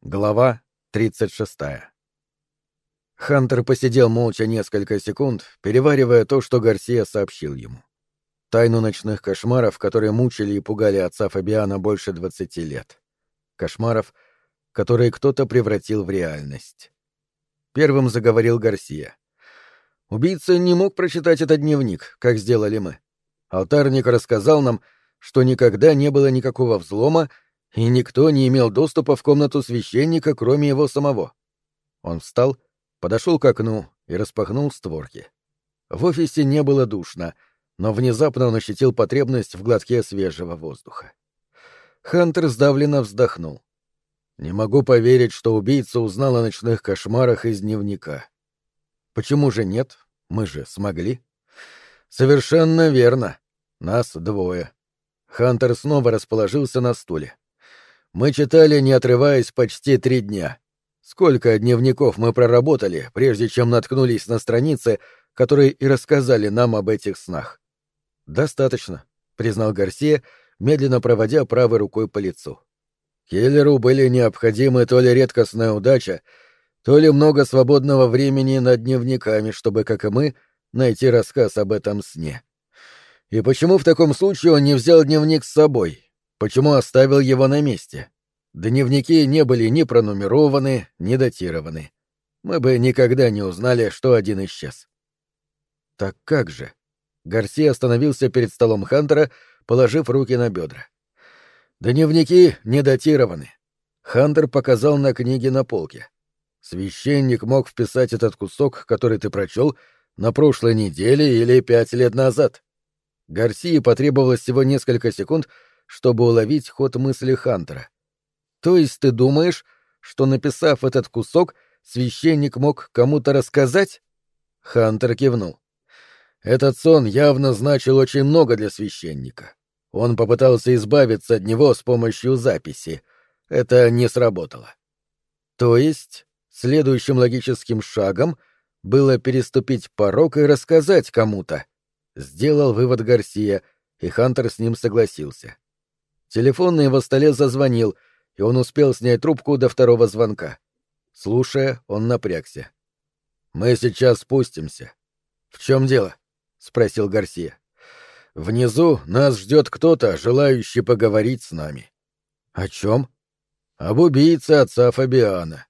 Глава 36. Хантер посидел молча несколько секунд, переваривая то, что Гарсия сообщил ему. Тайну ночных кошмаров, которые мучили и пугали отца Фабиана больше двадцати лет. Кошмаров, которые кто-то превратил в реальность. Первым заговорил Гарсия. Убийца не мог прочитать этот дневник, как сделали мы. Алтарник рассказал нам, что никогда не было никакого взлома, и никто не имел доступа в комнату священника, кроме его самого. Он встал, подошел к окну и распахнул створки. В офисе не было душно, но внезапно он ощутил потребность в глотке свежего воздуха. Хантер сдавленно вздохнул. «Не могу поверить, что убийца узнал о ночных кошмарах из дневника. Почему же нет? Мы же смогли». «Совершенно верно. Нас двое». Хантер снова расположился на стуле. Мы читали, не отрываясь, почти три дня. Сколько дневников мы проработали, прежде чем наткнулись на страницы, которые и рассказали нам об этих снах. «Достаточно», — признал Гарсия, медленно проводя правой рукой по лицу. Келлеру были необходимы то ли редкостная удача, то ли много свободного времени над дневниками, чтобы, как и мы, найти рассказ об этом сне. И почему в таком случае он не взял дневник с собой, Почему оставил его на месте? Дневники не были ни пронумерованы, ни датированы. Мы бы никогда не узнали, что один исчез. Так как же? Гарси остановился перед столом Хантера, положив руки на бедра. Дневники не датированы. Хантер показал на книге на полке. Священник мог вписать этот кусок, который ты прочел, на прошлой неделе или пять лет назад. Гарсии потребовалось всего несколько секунд, чтобы уловить ход мысли Хантера. То есть ты думаешь, что, написав этот кусок, священник мог кому-то рассказать? Хантер кивнул. Этот сон явно значил очень много для священника. Он попытался избавиться от него с помощью записи. Это не сработало. То есть, следующим логическим шагом было переступить порог и рассказать кому-то. Сделал вывод Гарсия, и Хантер с ним согласился. Телефон на его столе зазвонил, и он успел снять трубку до второго звонка. Слушая, он напрягся. «Мы сейчас спустимся». «В чем дело?» — спросил Гарсия. «Внизу нас ждет кто-то, желающий поговорить с нами». «О чем?» «Об убийце отца Фабиана».